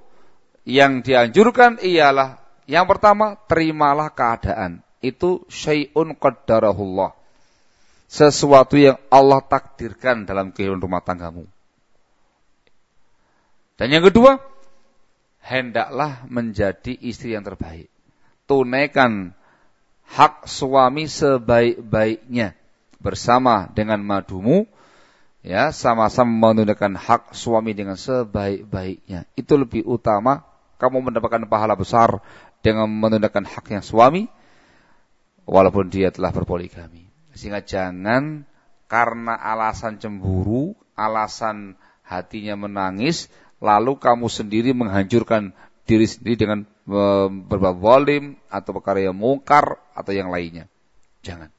yang dianjurkan ialah yang pertama, terimalah keadaan itu syai'un qaddarahullah. Sesuatu yang Allah takdirkan dalam kehidupan rumah tanggamu. Dan yang kedua, hendaklah menjadi istri yang terbaik. Tunaikan hak suami sebaik-baiknya bersama dengan madumu ya sama-sama menunaikan hak suami dengan sebaik-baiknya. Itu lebih utama kamu mendapatkan pahala besar dengan menunaikan haknya suami walaupun dia telah berpoligami. Sehingga jangan karena alasan cemburu, alasan hatinya menangis, lalu kamu sendiri menghancurkan diri sendiri dengan e, berbuat zalim atau perkara yang mungkar atau yang lainnya. Jangan.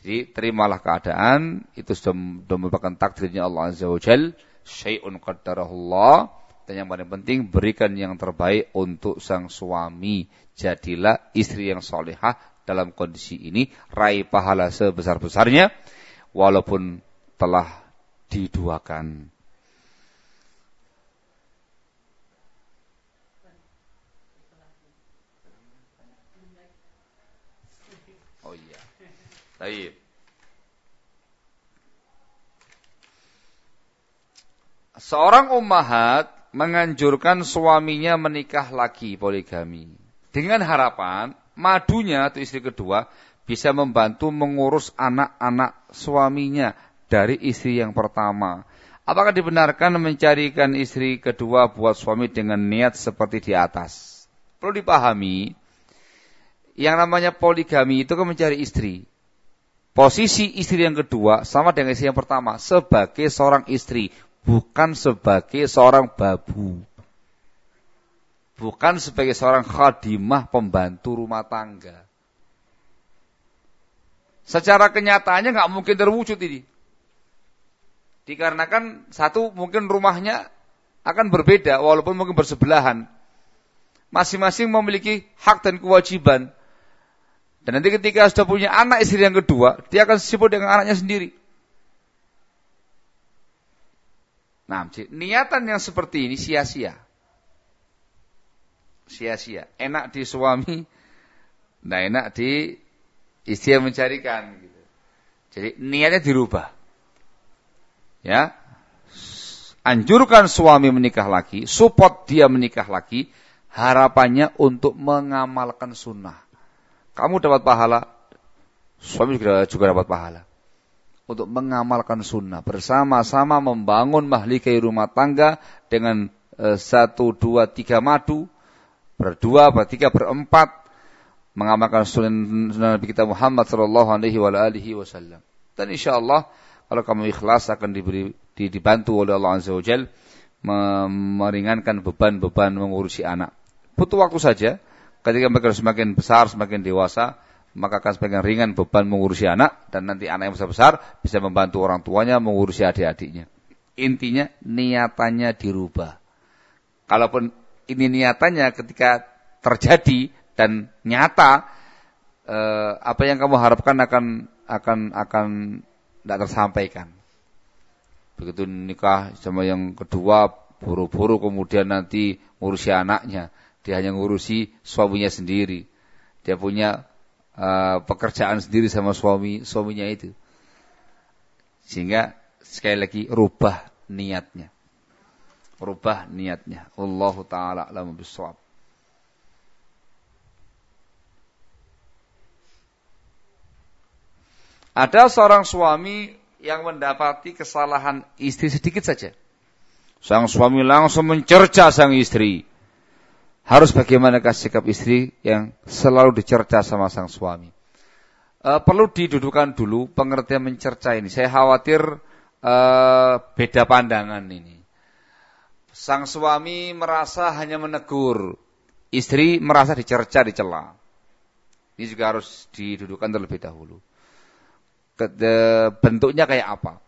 Jadi terimalah keadaan, itu sudah, merupakan takdirnya Allah Azza wa Jal, syai'un qaddarahullah, dan yang paling penting berikan yang terbaik untuk sang suami. Jadilah istri yang solehah dalam kondisi ini, raih pahala sebesar-besarnya, walaupun telah diduakan. Baik. Seorang ummahat menganjurkan suaminya menikah lagi poligami dengan harapan madunya atau istri kedua bisa membantu mengurus anak-anak suaminya dari istri yang pertama. Apakah dibenarkan mencarikan istri kedua buat suami dengan niat seperti di atas? Perlu dipahami, yang namanya poligami itu kan mencari istri. Posisi istri yang kedua sama dengan istri yang pertama sebagai seorang istri, bukan sebagai seorang babu. Bukan sebagai seorang khadimah pembantu rumah tangga. Secara kenyataannya nggak mungkin terwujud ini. Dikarenakan satu mungkin rumahnya akan berbeda walaupun mungkin bersebelahan. Masing-masing memiliki hak dan kewajiban. Dan nanti ketika sudah punya anak istri yang kedua, dia akan sibuk dengan anaknya sendiri. Nah, niatan yang seperti ini sia-sia. Sia-sia. Enak di suami, nah enak di istri yang mencarikan gitu. Jadi niatnya dirubah. Ya. Anjurkan suami menikah lagi, support dia menikah lagi, harapannya untuk mengamalkan sunnah. Kamu dapat pahala, suami juga, dapat pahala. Untuk mengamalkan sunnah, bersama-sama membangun mahligai rumah tangga dengan e, satu, dua, tiga madu, berdua, bertiga, berempat, mengamalkan sunnah Nabi kita Muhammad sallallahu alaihi wasallam. Dan insya Allah kalau kamu ikhlas akan diberi dibantu oleh Allah Azza wa meringankan beban-beban mengurusi anak. Butuh waktu saja. Ketika mereka semakin besar, semakin dewasa, maka akan semakin ringan beban mengurusi anak dan nanti anak yang besar-besar bisa membantu orang tuanya mengurusi adik-adiknya. Intinya niatannya dirubah. Kalaupun ini niatannya ketika terjadi dan nyata eh, apa yang kamu harapkan akan akan akan tidak tersampaikan. Begitu nikah sama yang kedua buru-buru kemudian nanti ngurusi anaknya, dia hanya ngurusi suaminya sendiri. Dia punya uh, pekerjaan sendiri sama suami suaminya itu. Sehingga sekali lagi rubah niatnya. Rubah niatnya. Allah taala alam bisawab. Ada seorang suami yang mendapati kesalahan istri sedikit saja. Sang suami langsung mencerca sang istri. Harus bagaimana kasih sikap istri yang selalu dicerca sama sang suami. E, perlu didudukan dulu pengertian mencerca ini. Saya khawatir e, beda pandangan ini. Sang suami merasa hanya menegur, istri merasa dicerca, dicela. Ini juga harus didudukan terlebih dahulu bentuknya kayak apa.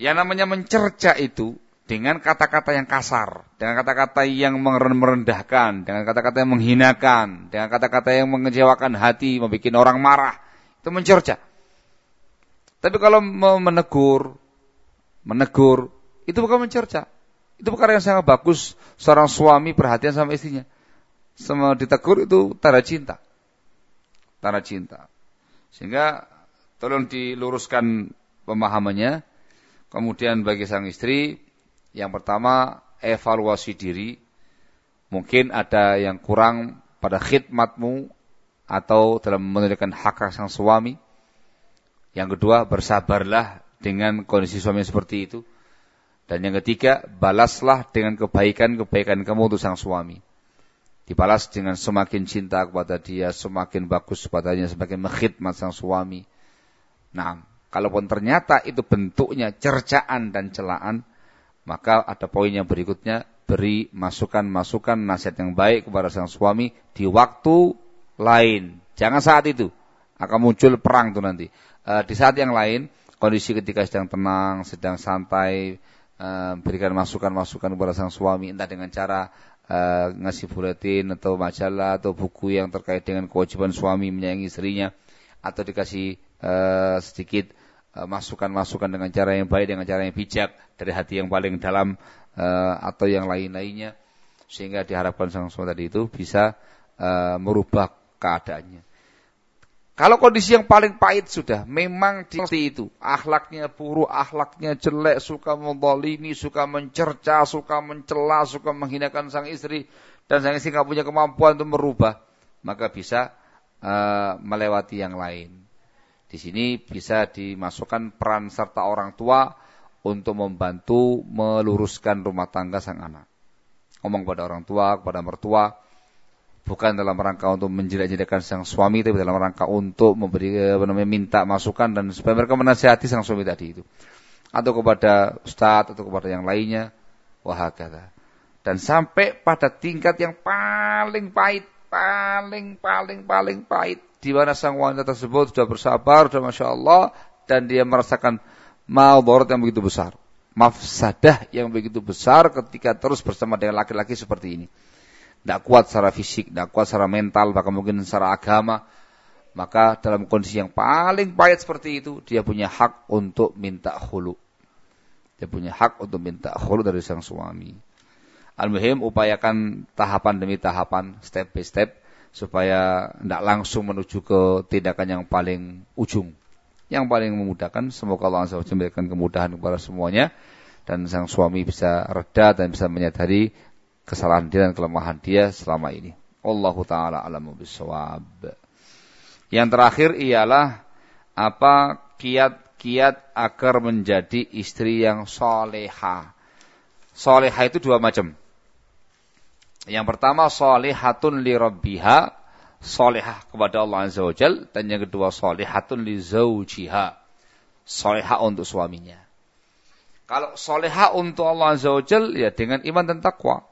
Yang namanya mencerca itu dengan kata-kata yang kasar, dengan kata-kata yang merendahkan, dengan kata-kata yang menghinakan, dengan kata-kata yang mengecewakan hati, membuat orang marah, itu mencerca. Tapi kalau menegur, menegur, itu bukan mencerca. Itu perkara yang sangat bagus seorang suami perhatian sama istrinya. Sama ditegur itu tanda cinta. Tanda cinta. Sehingga Tolong diluruskan pemahamannya. Kemudian bagi sang istri, yang pertama evaluasi diri. Mungkin ada yang kurang pada khidmatmu atau dalam menunaikan hak sang suami. Yang kedua, bersabarlah dengan kondisi suami seperti itu. Dan yang ketiga, balaslah dengan kebaikan-kebaikan kamu untuk sang suami. Dibalas dengan semakin cinta kepada dia, semakin bagus kepadanya, semakin mengkhidmat sang suami. Nah, kalaupun ternyata itu bentuknya cercaan dan celaan, maka ada poin yang berikutnya, beri masukan-masukan nasihat yang baik kepada sang suami di waktu lain. Jangan saat itu. Akan muncul perang itu nanti. E, di saat yang lain, kondisi ketika sedang tenang, sedang santai, Eh, berikan masukan-masukan kepada sang suami entah dengan cara uh, ngasih buletin atau majalah atau buku yang terkait dengan kewajiban suami menyayangi istrinya atau dikasih uh, sedikit masukan-masukan uh, dengan cara yang baik dengan cara yang bijak dari hati yang paling dalam uh, atau yang lain-lainnya sehingga diharapkan sang suami tadi itu bisa uh, merubah keadaannya. Kalau kondisi yang paling pahit sudah, memang seperti itu. Akhlaknya buruk, akhlaknya jelek, suka membolimi, suka mencerca, suka mencela, suka menghinakan sang istri. Dan sang istri nggak punya kemampuan untuk merubah. Maka bisa uh, melewati yang lain. Di sini bisa dimasukkan peran serta orang tua untuk membantu meluruskan rumah tangga sang anak. Ngomong kepada orang tua, kepada mertua, bukan dalam rangka untuk menjelek-jelekan sang suami tapi dalam rangka untuk memberi apa namanya minta masukan dan supaya mereka menasihati sang suami tadi itu. Atau kepada ustaz atau kepada yang lainnya. Wahakata dan sampai pada tingkat yang paling pahit paling paling paling pahit di mana sang wanita tersebut sudah bersabar sudah masya Allah dan dia merasakan maldorot yang begitu besar mafsadah yang begitu besar ketika terus bersama dengan laki-laki seperti ini tidak kuat secara fisik, tidak kuat secara mental, bahkan mungkin secara agama, maka dalam kondisi yang paling pahit seperti itu, dia punya hak untuk minta hulu. Dia punya hak untuk minta hulu dari sang suami. Al-Muhim upayakan tahapan demi tahapan, step by step, supaya tidak langsung menuju ke tindakan yang paling ujung. Yang paling memudahkan, semoga Allah SWT memberikan kemudahan kepada semuanya, dan sang suami bisa reda dan bisa menyadari kesalahan dia dan kelemahan dia selama ini. Allahu taala alamu bisawab. Yang terakhir ialah apa kiat-kiat agar menjadi istri yang soleha. Soleha itu dua macam. Yang pertama solehatun li rabbiha, solehah kepada Allah Azza wa Jal, dan yang kedua solehatun li zawjiha, soleha untuk suaminya. Kalau soleha untuk Allah Azza wa Jal, ya dengan iman dan takwa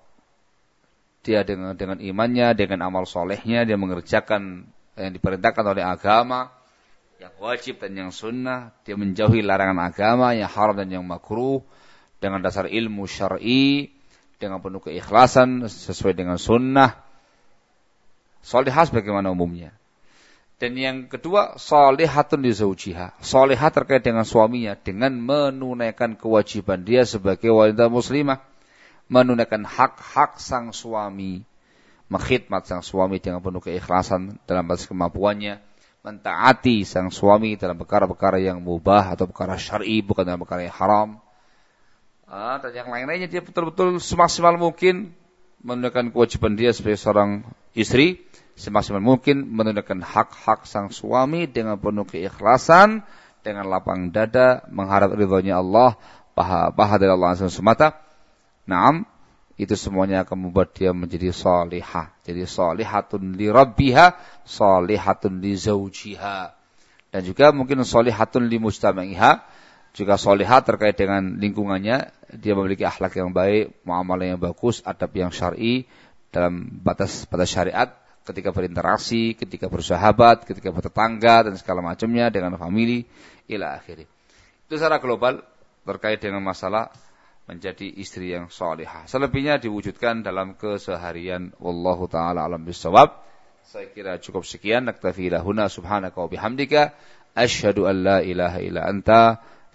dia dengan dengan imannya, dengan amal solehnya, dia mengerjakan yang diperintahkan oleh agama, yang wajib dan yang sunnah, dia menjauhi larangan agama, yang haram dan yang makruh, dengan dasar ilmu syar'i, dengan penuh keikhlasan sesuai dengan sunnah. Solehah bagaimana umumnya. Dan yang kedua, solehatun di zaujiha. Solehat terkait dengan suaminya, dengan menunaikan kewajiban dia sebagai wanita muslimah menunaikan hak-hak sang suami, mengkhidmat sang suami dengan penuh keikhlasan dalam batas kemampuannya, mentaati sang suami dalam perkara-perkara yang mubah atau perkara syar'i bukan dalam perkara yang haram. Ah, dan yang lain-lainnya dia betul-betul semaksimal mungkin menunaikan kewajiban dia sebagai seorang istri, semaksimal mungkin menunaikan hak-hak sang suami dengan penuh keikhlasan, dengan lapang dada, mengharap ridhonya Allah, paha, paha dari Allah semata, Naam, itu semuanya akan membuat dia menjadi salihah. Jadi salihatun li rabbiha, salihatun li zawjiha. Dan juga mungkin salihatun li mustama'iha, juga salihah terkait dengan lingkungannya, dia memiliki akhlak yang baik, muamalah yang bagus, adab yang syar'i dalam batas batas syariat ketika berinteraksi, ketika bersahabat, ketika bertetangga dan segala macamnya dengan famili ila akhiri. Itu secara global terkait dengan masalah menjadi istri yang salihah. Selebihnya diwujudkan dalam keseharian. Wallahu taala alam bisawab. Saya kira cukup sekian. Naktafi lahuna subhanaka wa bihamdika. Ashhadu an la ilaha illa anta.